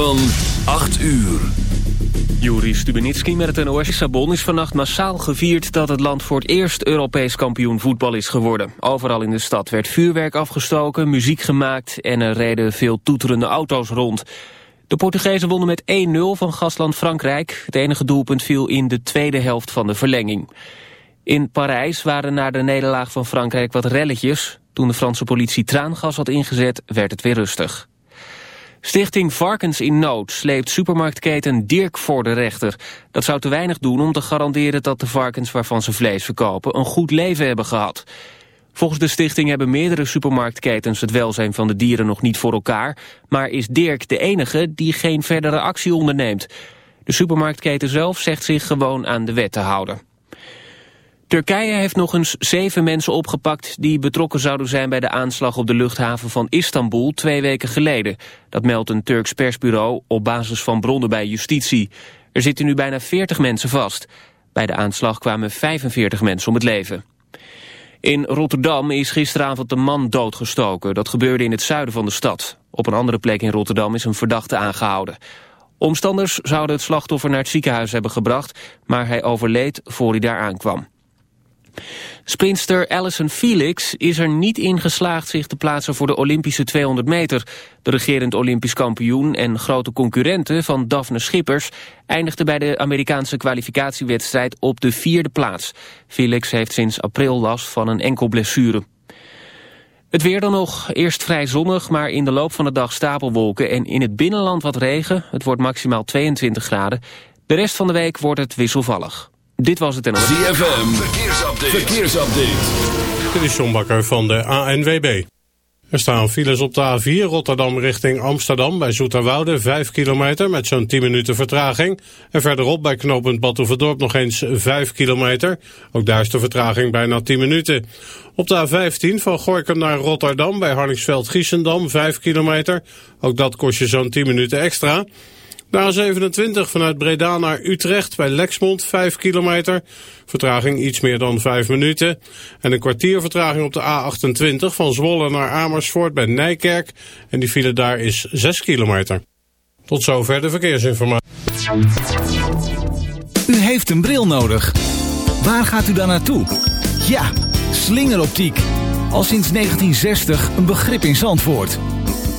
van 8 uur. Juri Stubenitski met het NOS. Sabon is vannacht massaal gevierd dat het land voor het eerst Europees kampioen voetbal is geworden. Overal in de stad werd vuurwerk afgestoken, muziek gemaakt en er reden veel toeterende auto's rond. De Portugezen wonnen met 1-0 van gastland Frankrijk. Het enige doelpunt viel in de tweede helft van de verlenging. In Parijs waren na de nederlaag van Frankrijk wat relletjes. Toen de Franse politie traangas had ingezet, werd het weer rustig. Stichting Varkens in Nood sleept supermarktketen Dirk voor de rechter. Dat zou te weinig doen om te garanderen dat de varkens waarvan ze vlees verkopen een goed leven hebben gehad. Volgens de stichting hebben meerdere supermarktketens het welzijn van de dieren nog niet voor elkaar, maar is Dirk de enige die geen verdere actie onderneemt. De supermarktketen zelf zegt zich gewoon aan de wet te houden. Turkije heeft nog eens zeven mensen opgepakt die betrokken zouden zijn bij de aanslag op de luchthaven van Istanbul twee weken geleden. Dat meldt een Turks persbureau op basis van bronnen bij justitie. Er zitten nu bijna 40 mensen vast. Bij de aanslag kwamen 45 mensen om het leven. In Rotterdam is gisteravond een man doodgestoken. Dat gebeurde in het zuiden van de stad. Op een andere plek in Rotterdam is een verdachte aangehouden. Omstanders zouden het slachtoffer naar het ziekenhuis hebben gebracht... maar hij overleed voor hij daar aankwam. Sprinster Alison Felix is er niet in geslaagd zich te plaatsen voor de Olympische 200 meter. De regerend Olympisch kampioen en grote concurrente van Daphne Schippers eindigde bij de Amerikaanse kwalificatiewedstrijd op de vierde plaats. Felix heeft sinds april last van een enkel blessure. Het weer dan nog, eerst vrij zonnig, maar in de loop van de dag stapelwolken en in het binnenland wat regen. Het wordt maximaal 22 graden. De rest van de week wordt het wisselvallig. Dit was het en ZFM, verkeersupdate. verkeersupdate. Dit is John Bakker van de ANWB. Er staan files op de A4 Rotterdam richting Amsterdam bij Zoeterwoude 5 kilometer met zo'n 10 minuten vertraging. En verderop bij knooppunt Batuverdorp nog eens 5 kilometer. Ook daar is de vertraging bijna 10 minuten. Op de A15 van Gorkum naar Rotterdam bij Harningsveld-Giessendam 5 kilometer. Ook dat kost je zo'n 10 minuten extra. De A27 vanuit Breda naar Utrecht bij Lexmond 5 kilometer. Vertraging iets meer dan 5 minuten. En een kwartier vertraging op de A28 van Zwolle naar Amersfoort bij Nijkerk. En die file daar is 6 kilometer. Tot zover de verkeersinformatie. U heeft een bril nodig. Waar gaat u dan naartoe? Ja, slingeroptiek. Al sinds 1960 een begrip in Zandvoort.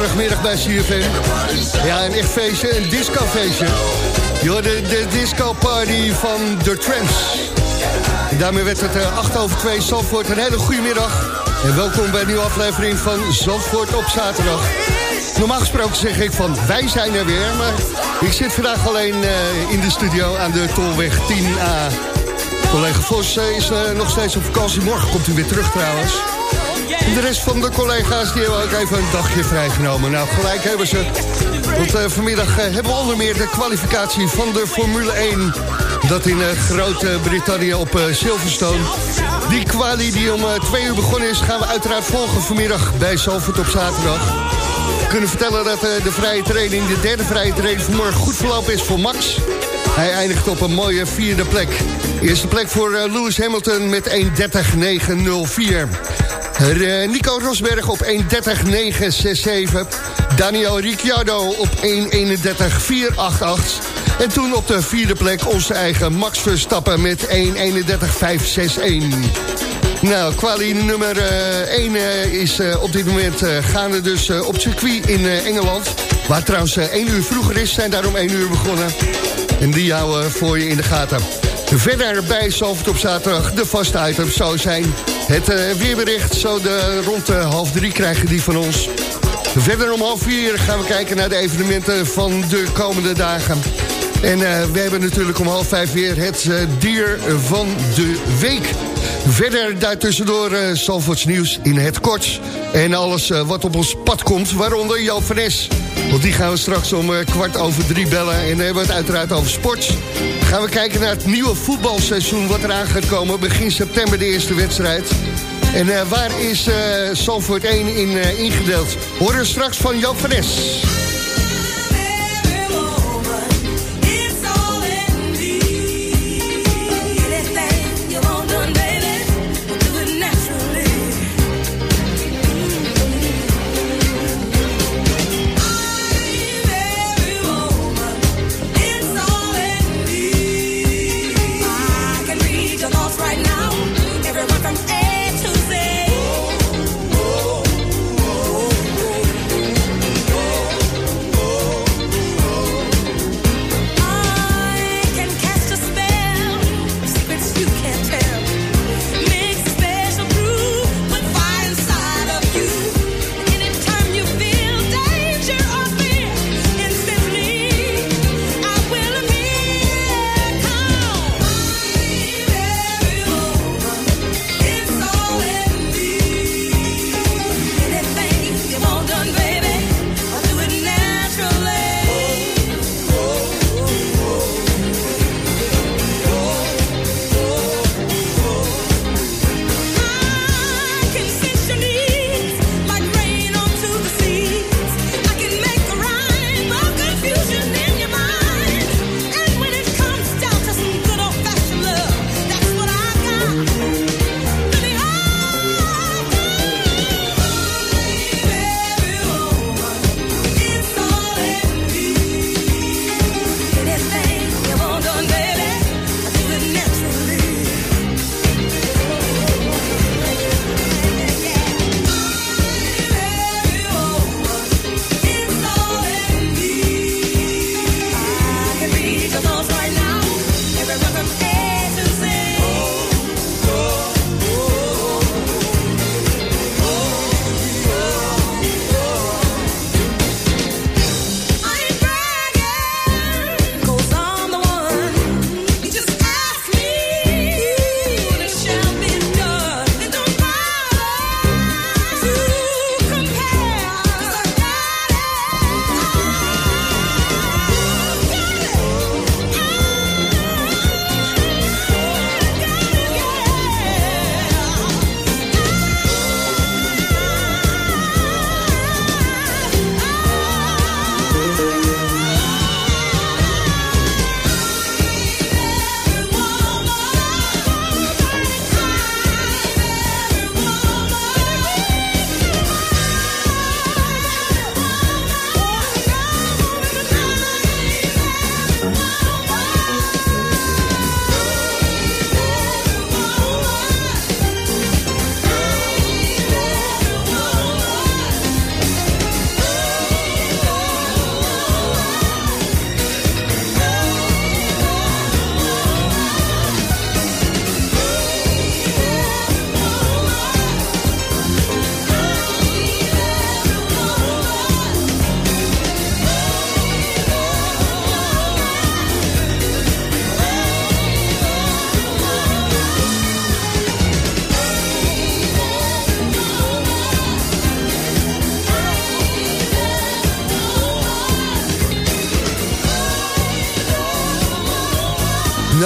Zaterdagmiddag bij CFM. Ja, een echt feestje, een discofeestje. Joh, de, de disco party van The Tramps. Daarmee werd het eh, 8 over 2 Zandvoort. Een hele goede middag. En welkom bij een nieuwe aflevering van Zandvoort op zaterdag. Normaal gesproken zeg ik van wij zijn er weer. Maar ik zit vandaag alleen eh, in de studio aan de Tolweg 10A. Collega Vos eh, is eh, nog steeds op vakantie. Morgen komt hij weer terug trouwens. De rest van de collega's die hebben ook even een dagje vrijgenomen. Nou, gelijk hebben ze. Want eh, vanmiddag eh, hebben we onder meer de kwalificatie van de Formule 1. Dat in uh, Groot-Brittannië op Silverstone. Die kwalie die om twee uur begonnen is... gaan we uiteraard volgen vanmiddag bij Zalvoort op zaterdag. We kunnen vertellen dat de vrije training, de derde vrije training vanmorgen goed verlopen is voor Max. Hij eindigt op een mooie vierde plek. Eerste plek voor Lewis Hamilton met 1.30.904. Eh, Nico Rosberg op 1.30.967. Daniel Ricciardo op 1.31.488. En toen op de vierde plek onze eigen Max Verstappen met 1.31.561. Nou, kwalie nummer 1 is eh, op dit moment eh, gaande dus eh, op circuit in eh, Engeland. Waar trouwens 1 uur vroeger is, zijn daarom 1 uur begonnen. En die houden voor je in de gaten. Verder bij Zalvoort op zaterdag de vaste items zou zijn het eh, weerbericht. Zo de, rond de half drie krijgen die van ons. Verder om half vier gaan we kijken naar de evenementen van de komende dagen. En eh, we hebben natuurlijk om half vijf weer het eh, dier van de week. Verder daartussendoor uh, Zalvoorts nieuws in het kort. En alles eh, wat op ons pad komt, waaronder Joop van. Want die gaan we straks om eh, kwart over drie bellen. En dan hebben we het uiteraard over sport. Gaan we kijken naar het nieuwe voetbalseizoen wat eraan gaat komen. Begin september de eerste wedstrijd. En eh, waar is eh Zalvoort 1 in eh, ingedeeld? Horen straks van Joop van.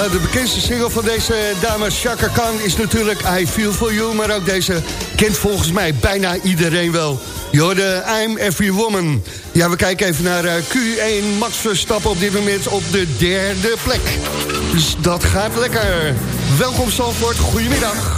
Nou, de bekendste single van deze dame Chaka Khan is natuurlijk I Feel For You. Maar ook deze kent volgens mij bijna iedereen wel. Je I'm Every Woman. Ja, we kijken even naar eh, Q1. Max Verstappen op dit moment op de derde plek. Dus dat gaat lekker. Welkom Zalvoort, goedemiddag.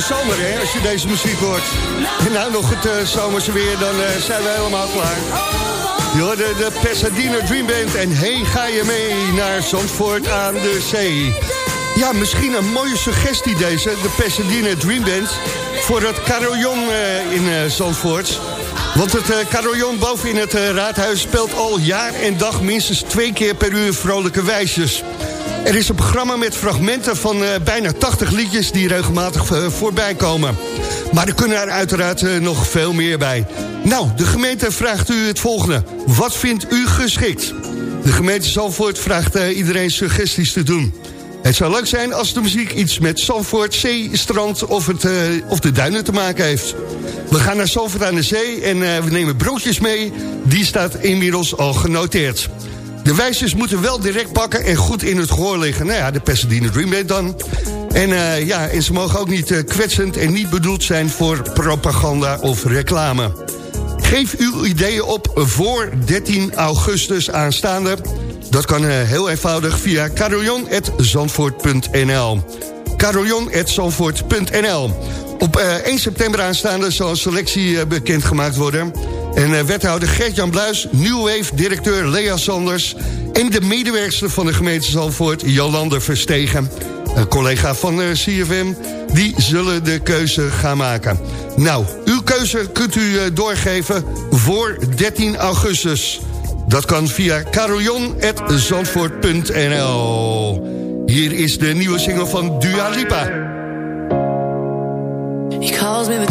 Zomer, hè, als je deze muziek hoort. En nou nog het uh, zomerse weer, dan uh, zijn we helemaal klaar. De Pasadena Dream Band en hey, ga je mee naar Zandvoort aan de zee. Ja, misschien een mooie suggestie deze, de Pasadena Dream Band... voor het carillon uh, in Zandvoort. Want het carillon boven in het raadhuis speelt al jaar en dag... minstens twee keer per uur vrolijke wijsjes. Er is een programma met fragmenten van uh, bijna 80 liedjes die regelmatig uh, voorbij komen. Maar er kunnen er uiteraard uh, nog veel meer bij. Nou, de gemeente vraagt u het volgende. Wat vindt u geschikt? De gemeente Zalvoort vraagt iedereen suggesties te doen. Het zou leuk zijn als de muziek iets met Zalvoort, zee, strand of, het, of de duinen te maken heeft. We gaan naar Zalvoort aan de zee en we nemen broodjes mee. Die staat inmiddels al genoteerd. De wijzers moeten wel direct pakken en goed in het gehoor liggen. Nou ja, de Pasadena Dream dan. En, uh, ja, en ze mogen ook niet uh, kwetsend en niet bedoeld zijn voor propaganda of reclame. Geef uw ideeën op voor 13 augustus aanstaande. Dat kan uh, heel eenvoudig via carillon.zandvoort.nl carillon.zandvoort.nl Op 1 september aanstaande zal een selectie bekendgemaakt worden... En uh, wethouder Gert-Jan Bluis, New Wave directeur Lea Sanders... en de medewerkster van de gemeente Zalvoort, Jolande Verstegen... een collega van eh, CFM, die zullen de keuze gaan maken. Nou, uw keuze kunt u uh, doorgeven voor 13 augustus. Dat kan via carillon.zandvoort.nl. Hier is de nieuwe single van Dua Lipa. He calls me the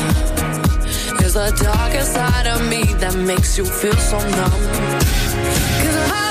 there's a dark inside of me that makes you feel so numb. Cause I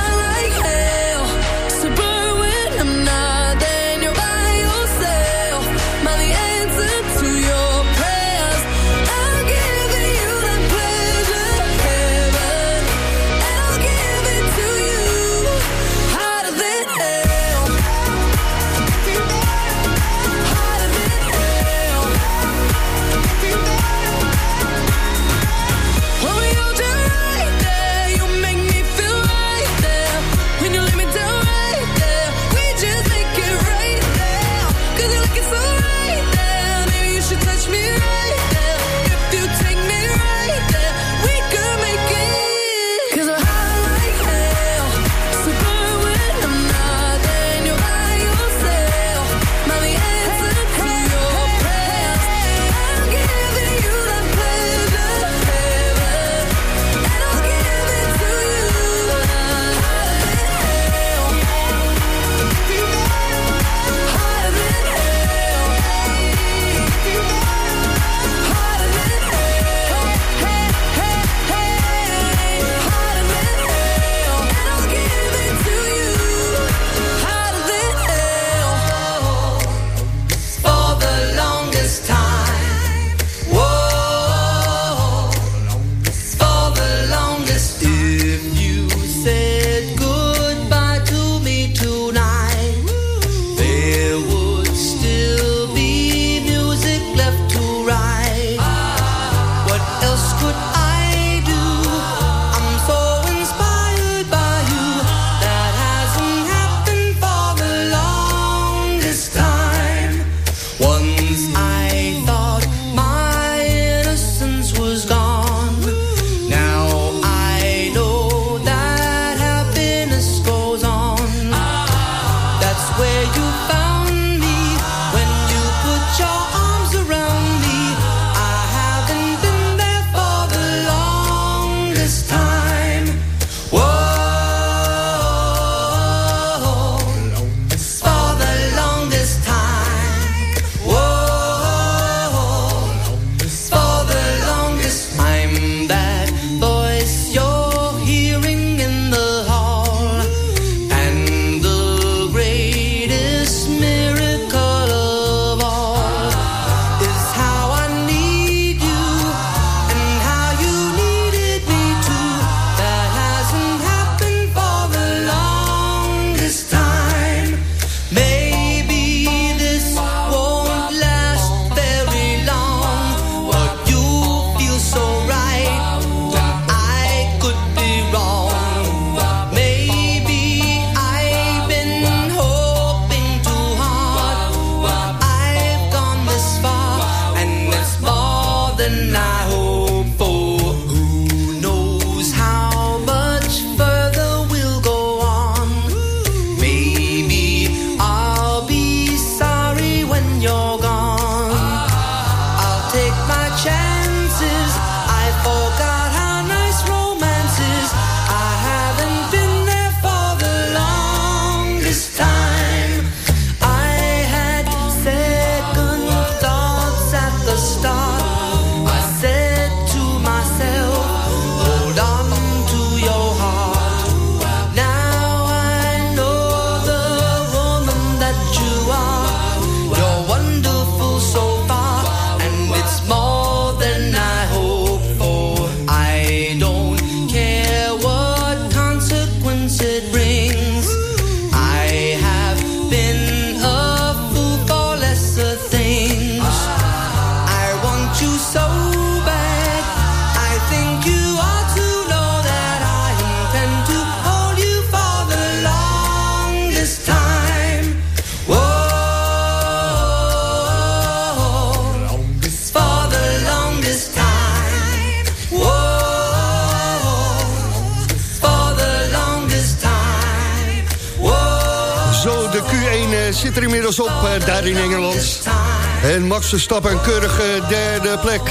En Max Verstappen een keurige derde plek.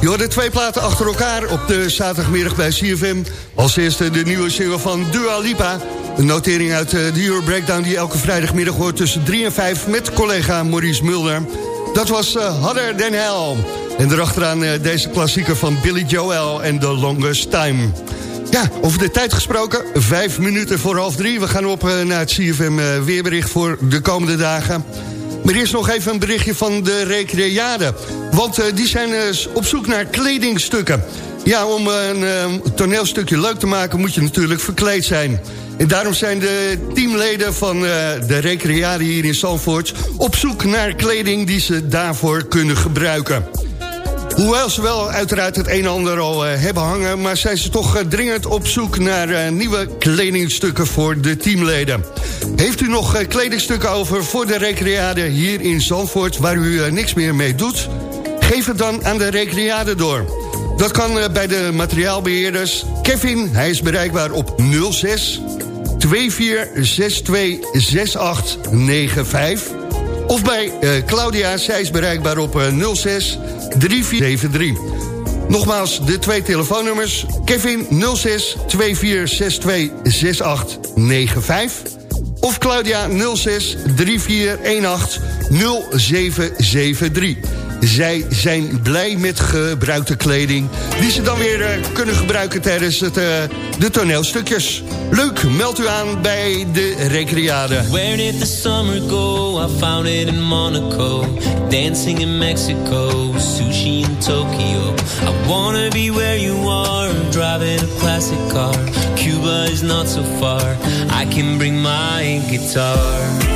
Je hoorde twee platen achter elkaar op de zaterdagmiddag bij CFM. Als eerste de nieuwe single van Dua Lipa. Een notering uit de Euro Breakdown die elke vrijdagmiddag hoort tussen 3 en 5... met collega Maurice Mulder. Dat was uh, Harder Than Hell. En erachteraan uh, deze klassieker van Billy Joel en The Longest Time. Ja, over de tijd gesproken. Vijf minuten voor half drie. We gaan op naar het CFM weerbericht voor de komende dagen. Maar eerst nog even een berichtje van de recreade. Want uh, die zijn op zoek naar kledingstukken. Ja, om een toneelstukje leuk te maken moet je natuurlijk verkleed zijn. En daarom zijn de teamleden van de recreade hier in Zandvoort... op zoek naar kleding die ze daarvoor kunnen gebruiken. Hoewel ze wel uiteraard het een en ander al uh, hebben hangen... maar zijn ze toch uh, dringend op zoek naar uh, nieuwe kledingstukken voor de teamleden. Heeft u nog kledingstukken over voor de recreade hier in Zandvoort... waar u niks meer mee doet? Geef het dan aan de recreade door. Dat kan bij de materiaalbeheerders. Kevin, hij is bereikbaar op 06 2462 6895. Of bij Claudia, zij is bereikbaar op 06 3473. Nogmaals, de twee telefoonnummers. Kevin 06 2462 6895. Of Claudia 06 3418 0773. Zij zijn blij met gebruikte kleding... die ze dan weer uh, kunnen gebruiken tijdens het, uh, de toneelstukjes. Leuk, meld u aan bij de Recreade. Where did the summer go? I found it in Monaco. Dancing in Mexico. Sushi in Tokyo. I wanna be where you are. Driving a classic car. Cuba is not so far. I can bring my guitar.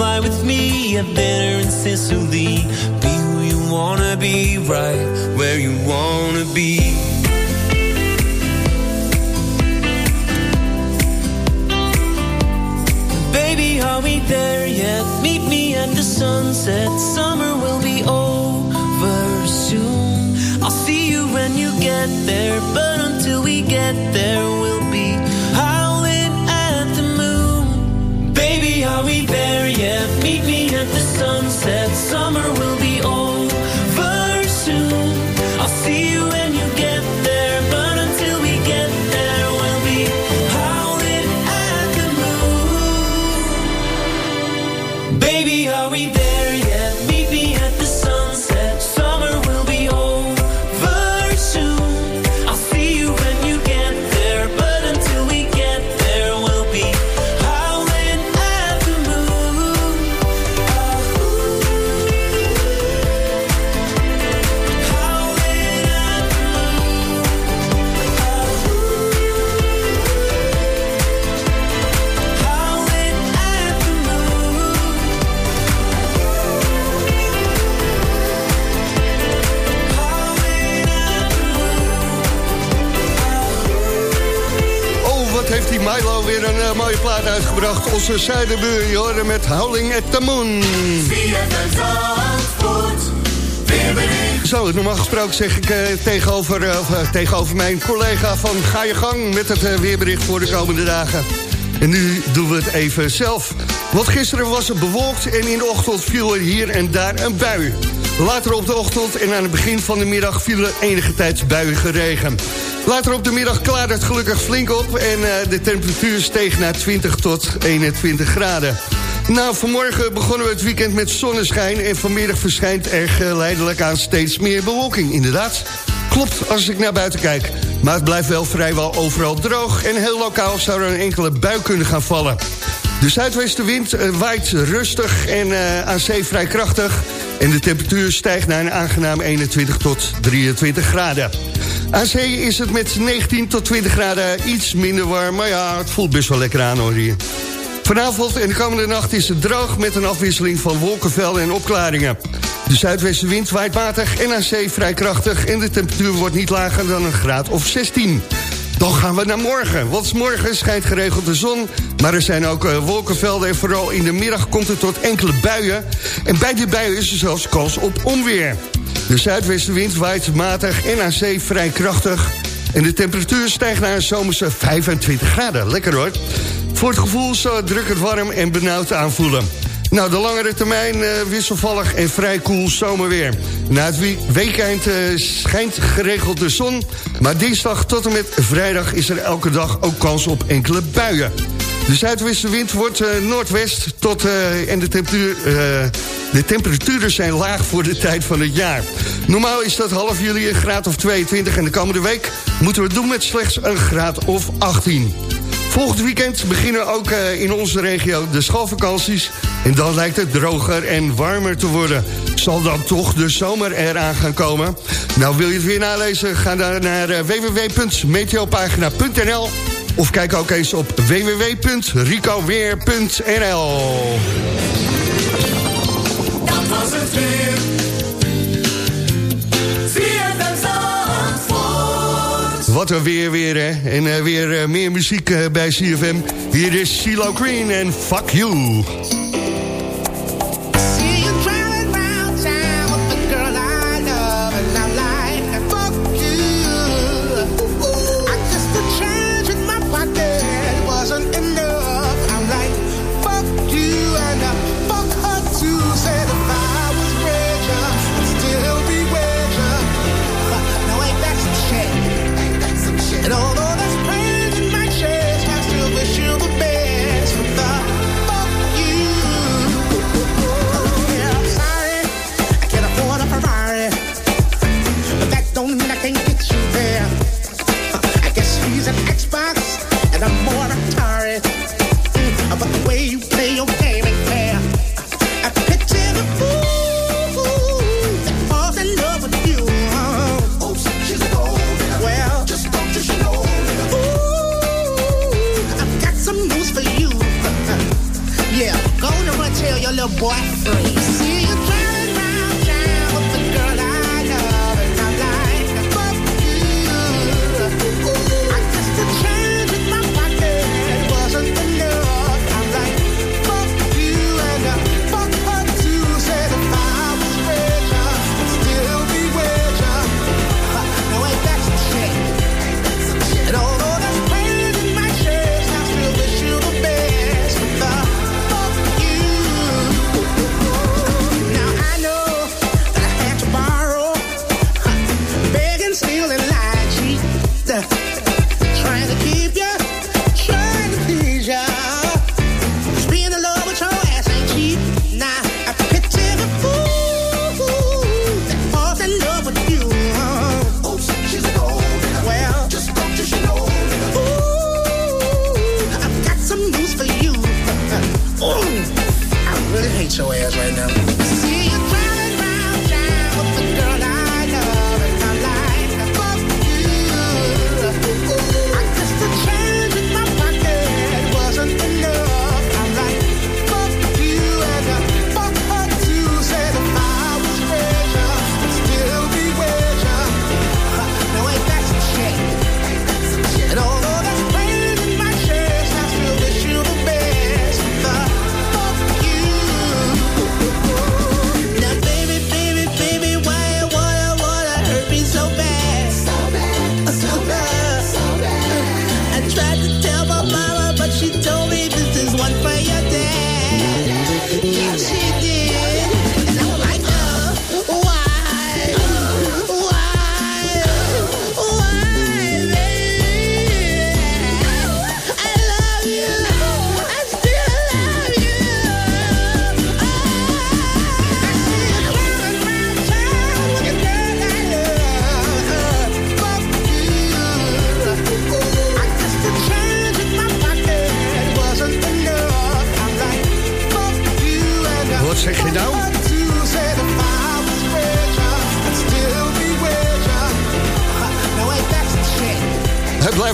fly with me. Dinner in Sicily. Plaat uitgebracht. Onze zuidenbuur, met Howling at the Moon. Zo, normaal gesproken zeg ik uh, tegenover, uh, tegenover mijn collega van ga je gang met het weerbericht voor de komende dagen. En nu doen we het even zelf. Want gisteren was het bewolkt en in de ochtend viel er hier en daar een bui. Later op de ochtend en aan het begin van de middag vielen enige tijd buiige regen. Later op de middag klaarde het gelukkig flink op... en uh, de temperatuur steeg naar 20 tot 21 graden. Nou, vanmorgen begonnen we het weekend met zonneschijn... en vanmiddag verschijnt er geleidelijk aan steeds meer bewolking. Inderdaad, klopt als ik naar buiten kijk. Maar het blijft wel vrijwel overal droog... en heel lokaal zou er een enkele bui kunnen gaan vallen. De zuidwestenwind uh, waait rustig en uh, aan zee vrij krachtig... en de temperatuur stijgt naar een aangenaam 21 tot 23 graden. Aan zee is het met 19 tot 20 graden iets minder warm... maar ja, het voelt best wel lekker aan hoor hier. Vanavond en de komende nacht is het droog met een afwisseling van wolkenvelden en opklaringen. De zuidwestenwind waait matig en aan zee vrij krachtig... en de temperatuur wordt niet lager dan een graad of 16. Dan gaan we naar morgen, want morgen schijnt geregeld de zon... maar er zijn ook uh, wolkenvelden en vooral in de middag komt het tot enkele buien. En bij die buien is er zelfs kans op onweer. De zuidwestenwind waait matig en aan zee vrij krachtig... en de temperatuur stijgt naar een zomerse 25 graden. Lekker hoor. Voor het gevoel zal druk het warm en benauwd aanvoelen. Nou, de langere termijn uh, wisselvallig en vrij koel zomerweer. Na het weekend uh, schijnt geregeld de zon... maar dinsdag tot en met vrijdag is er elke dag ook kans op enkele buien. De zuidwestenwind wordt uh, noordwest tot, en de, temperatuur, de temperaturen zijn laag voor de tijd van het jaar. Normaal is dat half juli een graad of 22 en de komende week moeten we het doen met slechts een graad of 18. Volgend weekend beginnen ook uh, in onze regio de schoolvakanties. En dan lijkt het droger en warmer te worden. Zal dan toch de zomer eraan gaan komen? Nou, wil je het weer nalezen? Ga dan naar uh, www.meteopagina.nl of kijk ook eens op www.ricoweer.nl Dat was het weer. Wat een weer weer, hè. En uh, weer uh, meer muziek uh, bij CFM. Hier is CeeLo Green en Fuck You. boyfriend.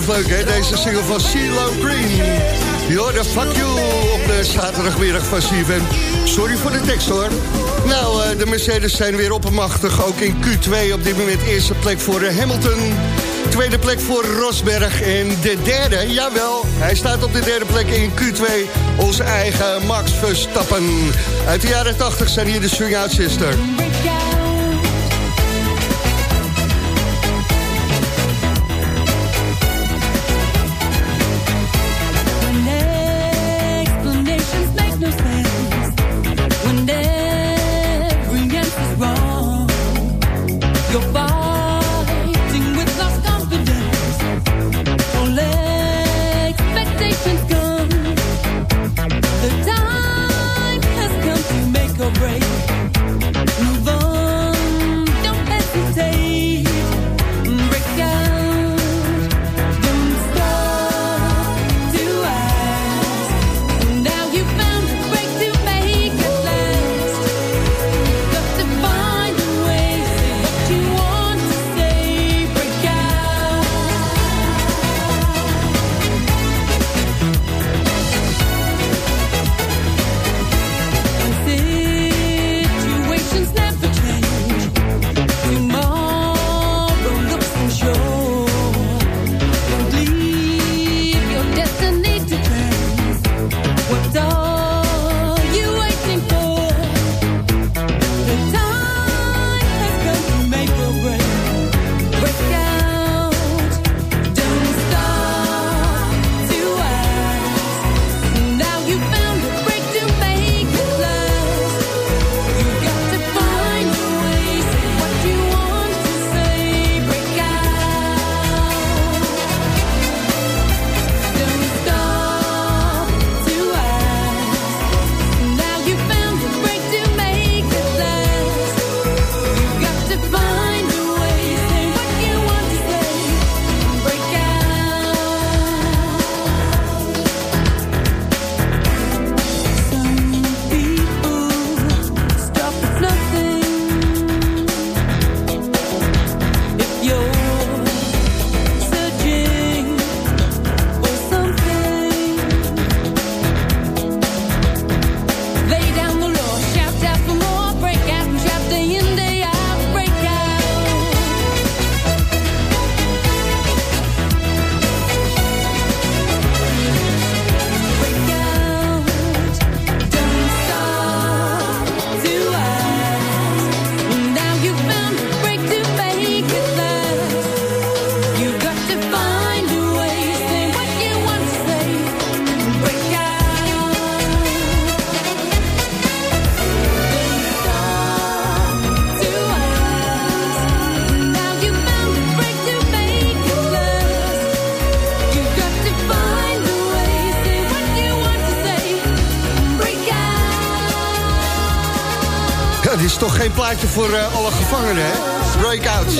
Leuk, hè? Deze single van CeeLo Green. You're the fuck you op de zaterdagmiddag van CFM. Sorry voor de tekst, hoor. Nou, eh, de Mercedes zijn weer oppermachtig. Ook in Q2 op dit moment eerste plek voor Hamilton. Tweede plek voor Rosberg. En de derde, jawel, hij staat op de derde plek in Q2. Onze eigen Max Verstappen. Uit de jaren 80 zijn hier de Swing Sister. Plaatje voor uh, alle gevangenen, hè? Breakout.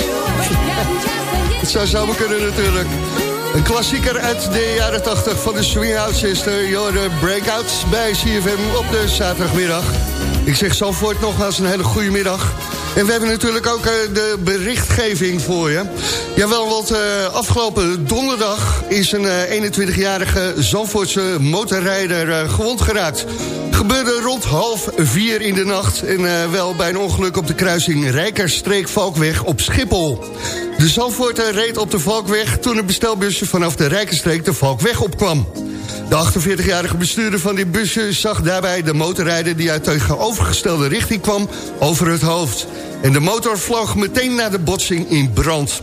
Het zou zomaar kunnen natuurlijk. Een klassieker uit de jaren 80 van de Swinghouse Sister. Jorde Breakouts bij CFM op de zaterdagmiddag. Ik zeg Zalvoort nogmaals een hele goede middag. En we hebben natuurlijk ook uh, de berichtgeving voor je. Jawel, want uh, afgelopen donderdag is een 21-jarige Zandvoortse motorrijder gewond geraakt gebeurde rond half vier in de nacht... en uh, wel bij een ongeluk op de kruising Rijkerstreek-Valkweg op Schiphol. De Zandvoorter reed op de Valkweg toen een bestelbusje vanaf de Rijkerstreek de Valkweg opkwam. De 48-jarige bestuurder van die busje zag daarbij de motorrijder... die uit tegenovergestelde richting kwam over het hoofd. En de motor vloog meteen naar de botsing in brand.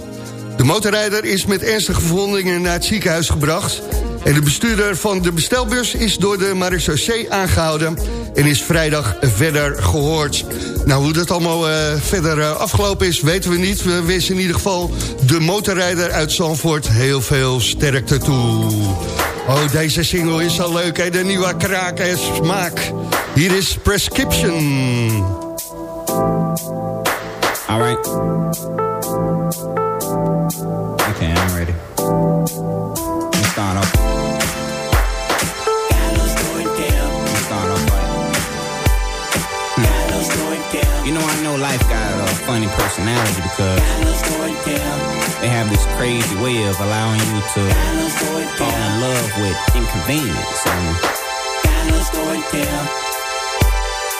De motorrijder is met ernstige verwondingen naar het ziekenhuis gebracht... En de bestuurder van de bestelbus is door de marechaussee aangehouden... en is vrijdag verder gehoord. Nou, hoe dat allemaal uh, verder uh, afgelopen is, weten we niet. We wensen in ieder geval de motorrijder uit Zandvoort heel veel sterkte toe. Oh, deze single is zo leuk, hè? De nieuwe kraak en smaak. Hier is Prescription. All right. You know, I know life got a funny personality because they have this crazy way of allowing you to fall in love with inconvenience. And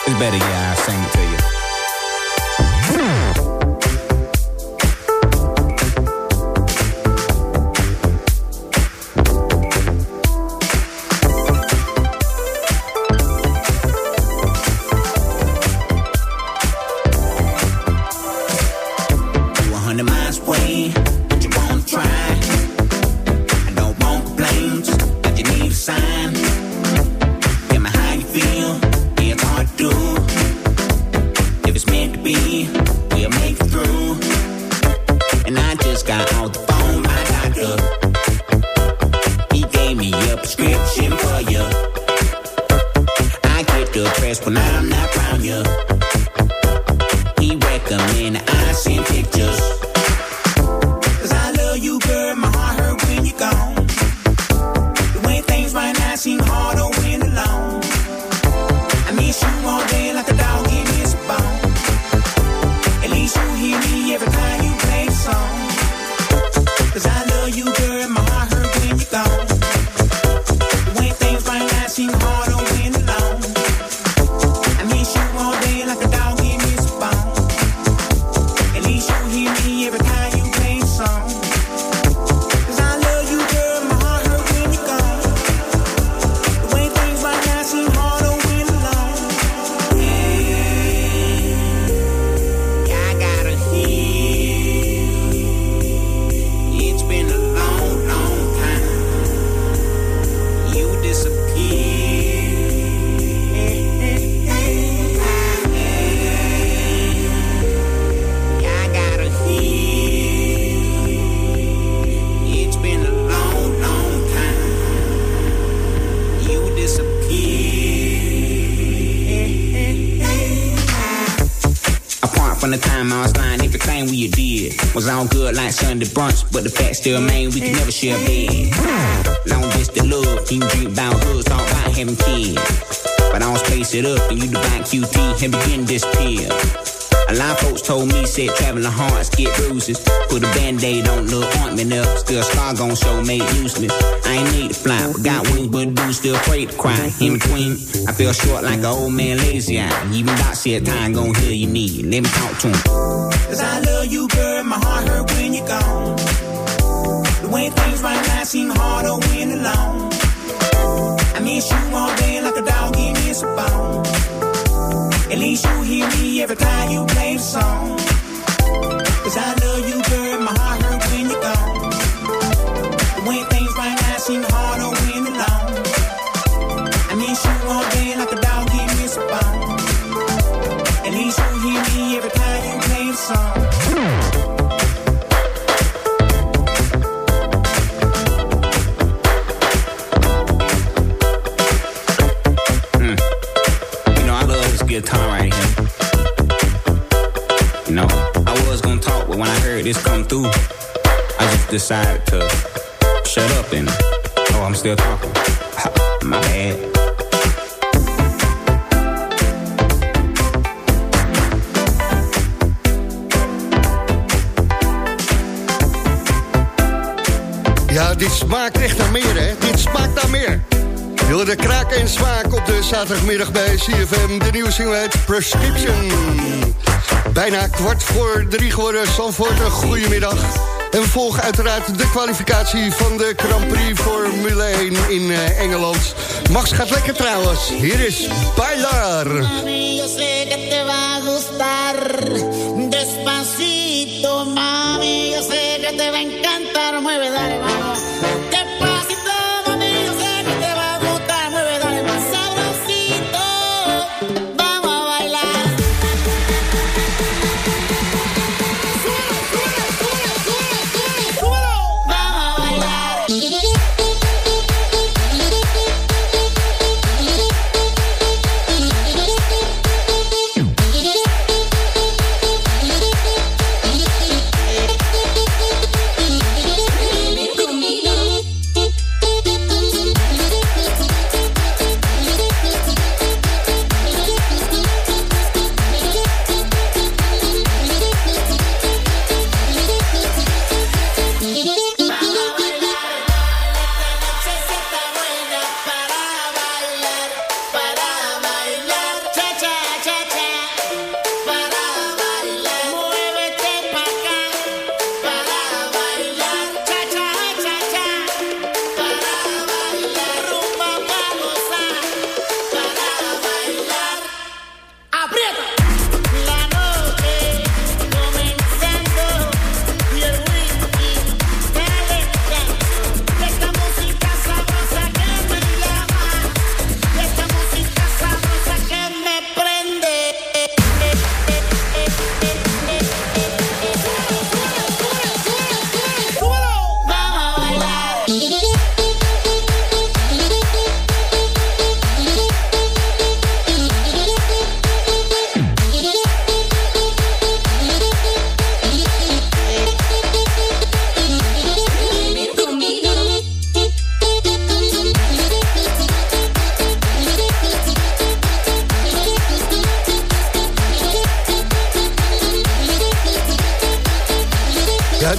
it's better, yeah, I sing it to. You brunch. But the fact still remain we can never share a bed. Long distance love, can dream about hoods, talk about having kids. But I don't space it up, and you divine QT and begin this pill. A lot of folks told me, said traveling hard, get bruises. Put a band-aid on, little ointment up. Still scar gon' show made useless. I ain't need to fly, but got wings, but dude still afraid to cry. In between, I feel short like an old man lazy eye. Even Doc said time gon' heal you need. Let me talk to him. Cause I love you, girl, my heart Way things right now seem harder when alone. I miss you all day like a dog in his bone. At least you hear me every time you play the song. Cause I love you, girl, my this come through, I just decided to shut up and oh, I'm still talking. My bad. Ja, dit smaakt echt naar meer, hè? Dit smaakt naar meer. Wil de kraak en smaak op de zaterdagmiddag bij CFM. De nieuwe single Prescription. Bijna kwart voor drie geworden. Een goedemiddag. En we volgen uiteraard de kwalificatie van de Grand Prix Formule 1 in eh, Engeland. Max gaat lekker trouwens. Hier is Bailar. Despacito, mami, yo sé que te va a encantar. Mueve, dale.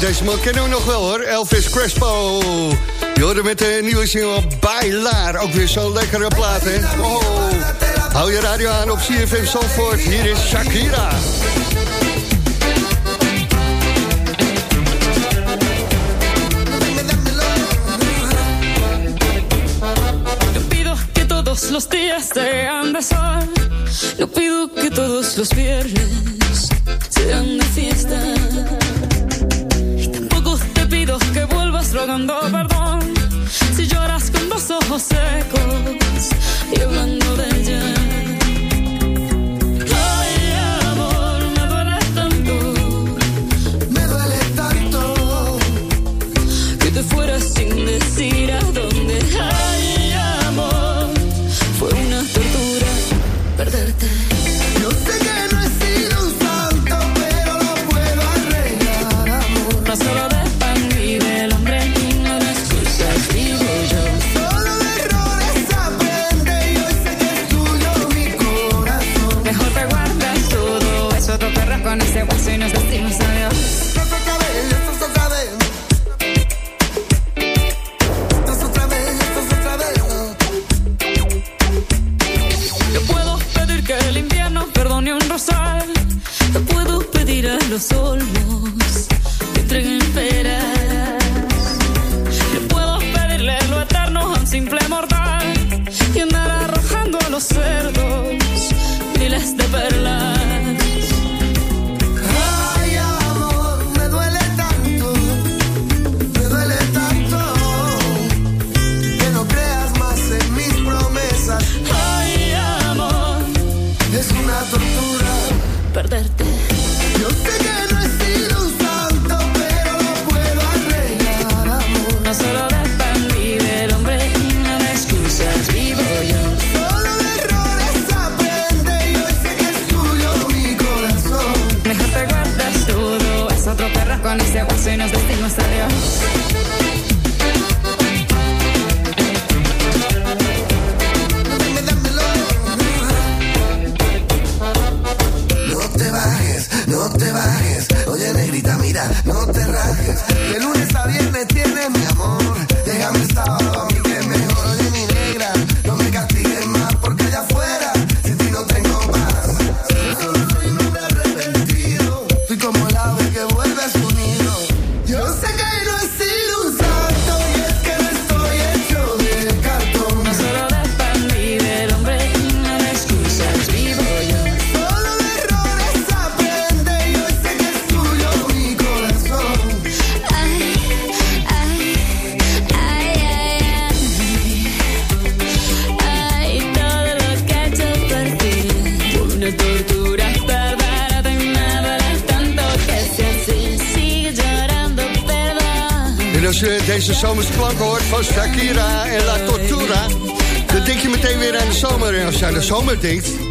Deze man kennen we nog wel hoor. Elvis Crespo. Je hoorde met de nieuwe single Bailar. Ook weer zo'n lekkere plaat, hè? Oh. Hou je radio aan op CFM Zandvoort. Hier is Shakira. Los días sean de sol. No pido que todos los viernes circle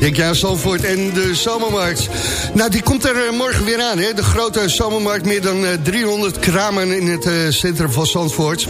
denk je aan en de zomermarkt. Nou, die komt er eh, morgen weer aan, hè? De grote zomermarkt, meer dan eh, 300 kramen in het eh, centrum van Zandvoort.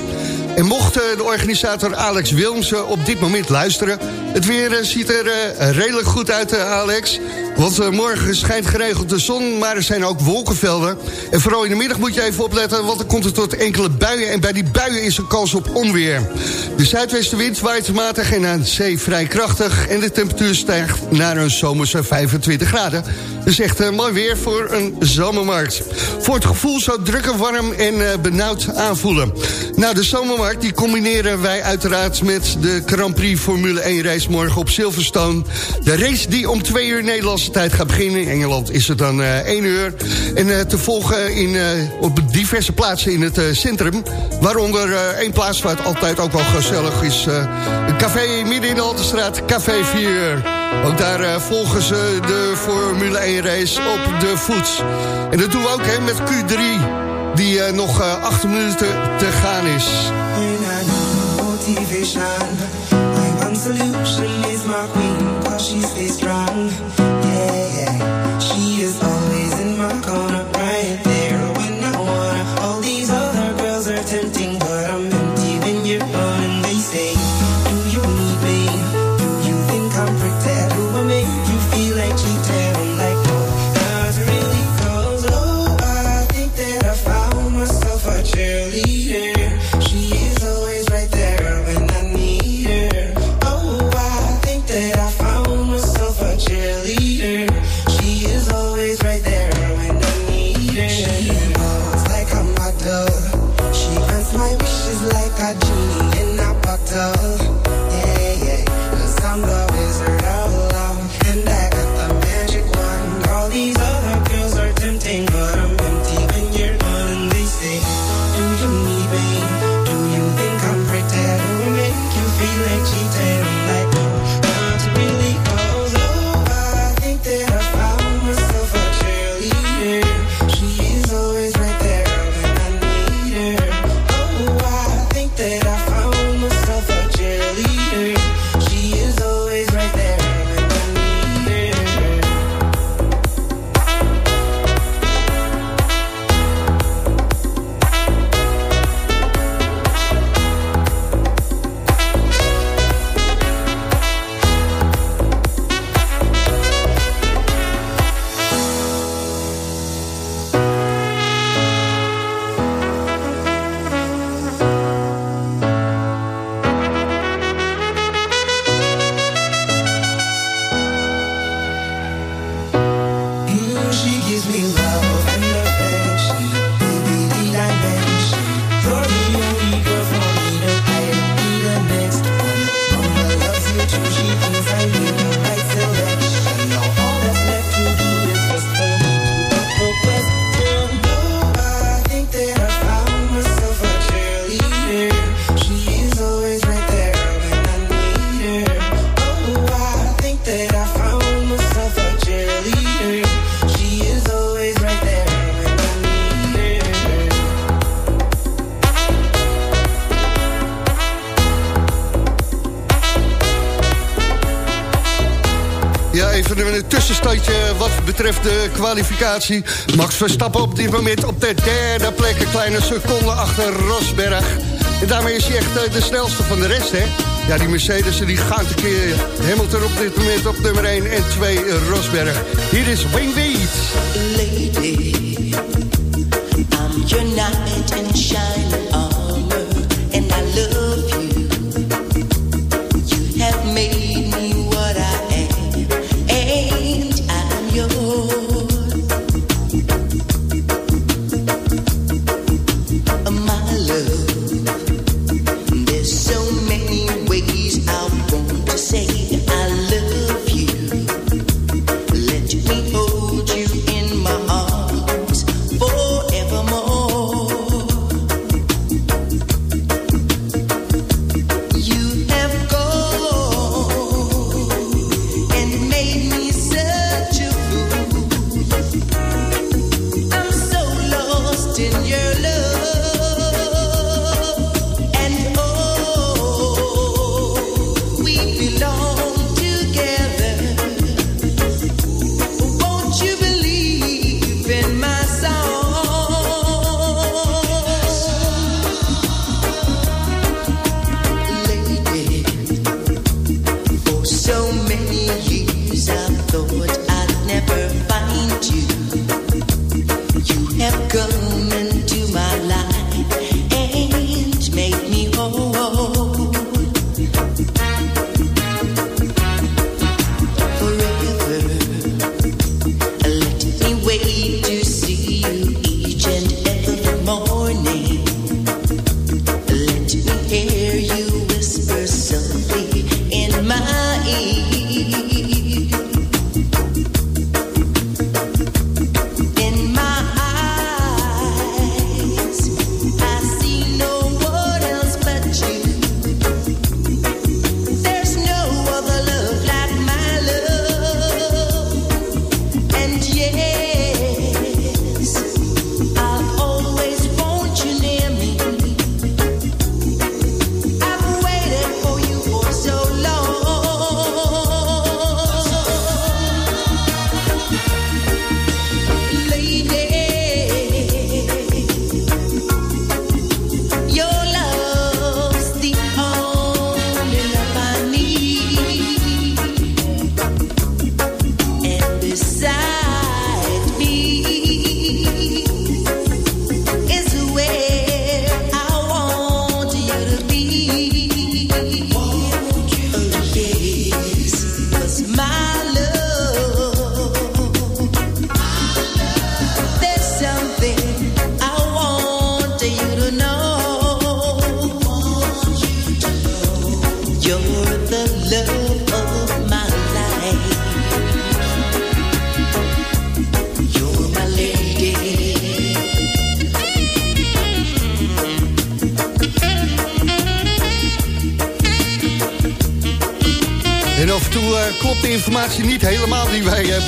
En mocht eh, de organisator Alex Wilmsen op dit moment luisteren... het weer eh, ziet er eh, redelijk goed uit, eh, Alex... Want eh, morgen schijnt geregeld de zon, maar er zijn ook wolkenvelden. En vooral in de middag moet je even opletten, want dan komt het tot enkele buien. En bij die buien is er kans op onweer. De zuidwestenwind waait matig en aan zee vrij krachtig. En de temperatuur stijgt naar een zomerse 25 graden. Dus echt eh, mooi weer voor een zomermarkt. Voor het gevoel zo druk warm en eh, benauwd aanvoelen. Nou, de zomermarkt die combineren wij uiteraard met de Grand Prix Formule 1 race morgen op Silverstone. De race die om twee uur Tijd gaat beginnen. In Engeland is het dan eh 1 uur. En eh, te volgen in, eh, op diverse plaatsen in het eh, centrum. Waaronder eh, één plaats waar het altijd ook wel gezellig is. eh, een café midden in de Altenstraat, Café 4. Ook daar eh, volgen ze de Formule 1 race op de voet. En dat doen we ook hè, met Q3. Die eh, nog eh, acht minuten te gaan is. My queen, strong. betreft de kwalificatie. Max Verstappen op dit moment op de derde plek. Een kleine seconde achter Rosberg. En daarmee is hij echt eh, de snelste van de rest, hè? Ja, die Mercedes eh, die gaan te keer Hamilton op dit moment op nummer 1 en 2 eh, Rosberg. Hier is Wing Beat. Lady, I'm your knight in shining.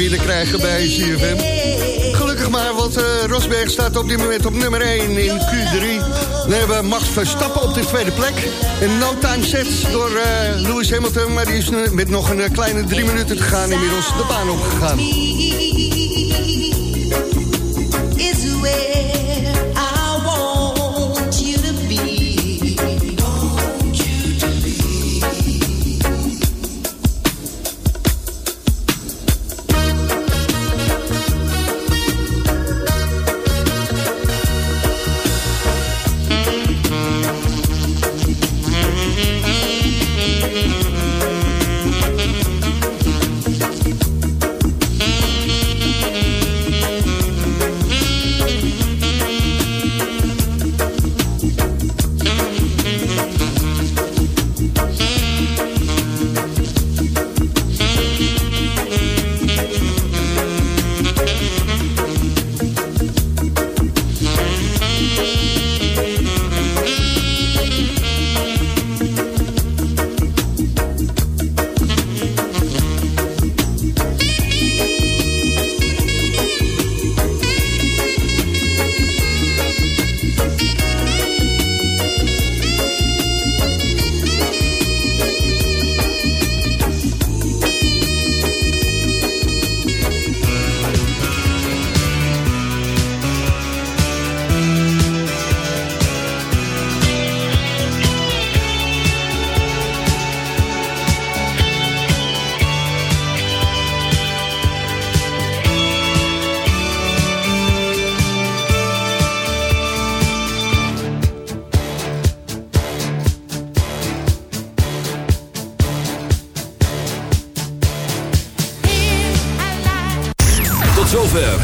binnenkrijgen bij CFM. Gelukkig maar, want eh, Rosberg staat op dit moment op nummer 1 in Q3. We hebben Max Verstappen op de tweede plek. En no time sets door uh, Lewis Hamilton, maar die is met nog een eh, kleine drie minuten te gaan inmiddels de baan opgegaan.